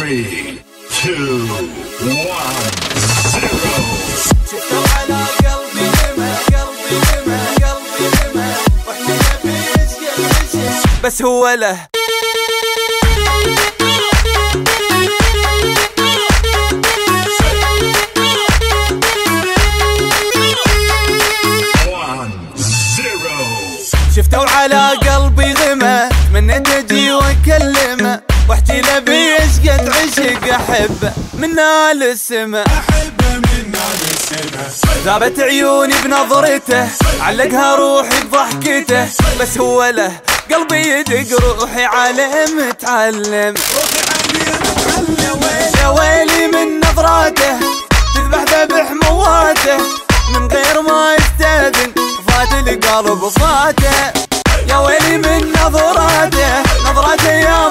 Three, two, one, zero. شفتوا على قلبي لما قلبي لما قلبي لما وإحنا نبي نشقى نشقى بس هو له. شفتوا على عشق احبه من نال السما احبه من نار السما ذابت عيوني بنظرته علقها روحي بضحكته بس هو له قلبي يدق روحي عالم تعلم روحي علي اتعلم يا ويلي من نظراته تذبح ذبح مواته من غير ما يستأذن فات القلب فاته. يا ويلي من نظراته نظراته يا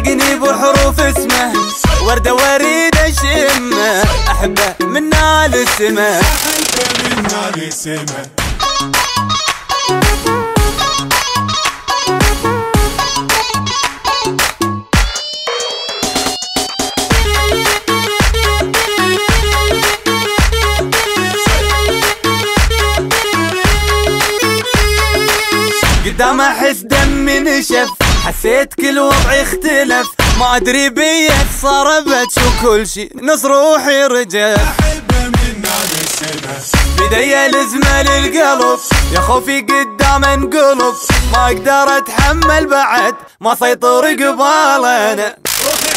علقني بحروف اسمه. وردة وريد أشمه. أحبه من نال احبه من السما قدام أحس دمي نشف. حسيت كل وضعي اختلف. ما أدري بيه صربت شو كل شي. نص روحي رجف. بدي الازمه للقلب. يا خوفي قدام انقلب. ما أقدر أتحمل بعد. ما سيطر قبال أنا. روحي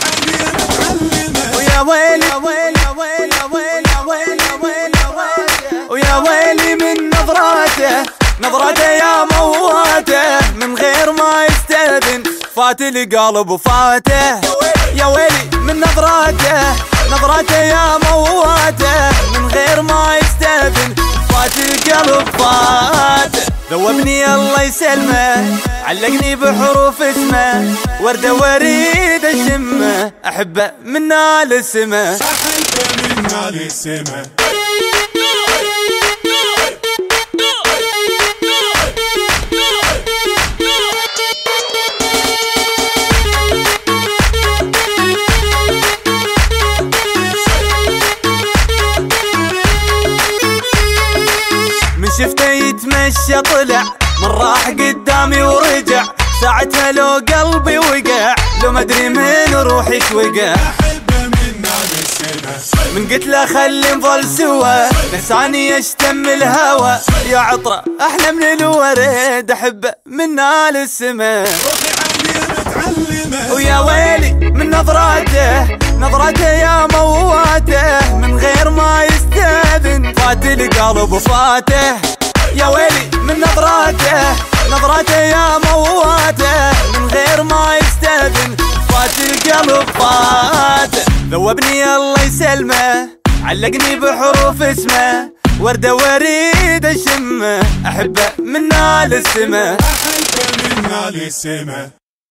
ويا ويلي ويلي ويلي ويلي ويلي ويلي يا ويلي. ويا ويلي من نظراته. نظراته يا مواتة. فات القلب وفاته يا ويلي من نظراته نظراته يا مواته. من غير ما يستأذن فات القلب فاته ذوبني الله يسلمه علقني بحروف اسمه. وردة وريد الشمه أحبه من نال السما احبه من نار يتمشى طلع من راح قدامي ورجع. ساعتها لو قلبي وقع لو ما أدري من روحي وقع. من قلت له خلي نظل سوا نساني يشتم الهوى. يا عطرة أحلى من الورد أحبه من نال السما. روحي علي متعلمه ويا ويلي من نظراته نظراته يا مواته. من غير ما يستأذن فات القلب فاته يا ويلي نظراته يا مواته من غير ما يستأذن فات القلب فاته ذوبني الله يسلمه علقني بحروف اسمه. وردة وريد الشمه أحبه من نال السما أحبه من نار السما